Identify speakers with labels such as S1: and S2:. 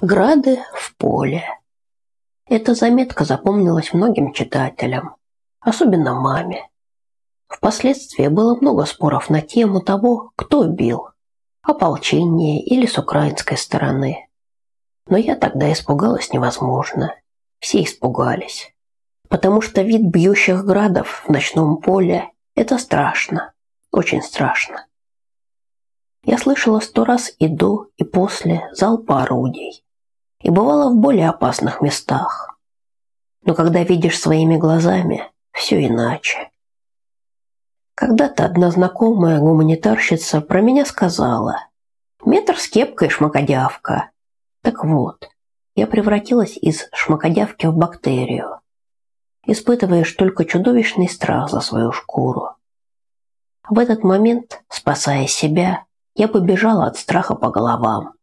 S1: Грады в поле. Эта заметка запомнилась многим читателям, особенно маме. Впоследствии было много споров на тему того, кто бил – ополчение или с украинской стороны. Но я тогда испугалась невозможно. Все испугались. Потому что вид бьющих градов в ночном поле – это страшно, очень страшно. Я слышала сто раз и до, и после залпа орудий и бывала в более опасных местах. Но когда видишь своими глазами, все иначе. Когда-то одна знакомая гуманитарщица про меня сказала «Метр с кепкой, шмакодявка». Так вот, я превратилась из шмакодявки в бактерию. Испытываешь только чудовищный страх за свою шкуру. В этот момент, спасая себя, я побежала от страха по головам.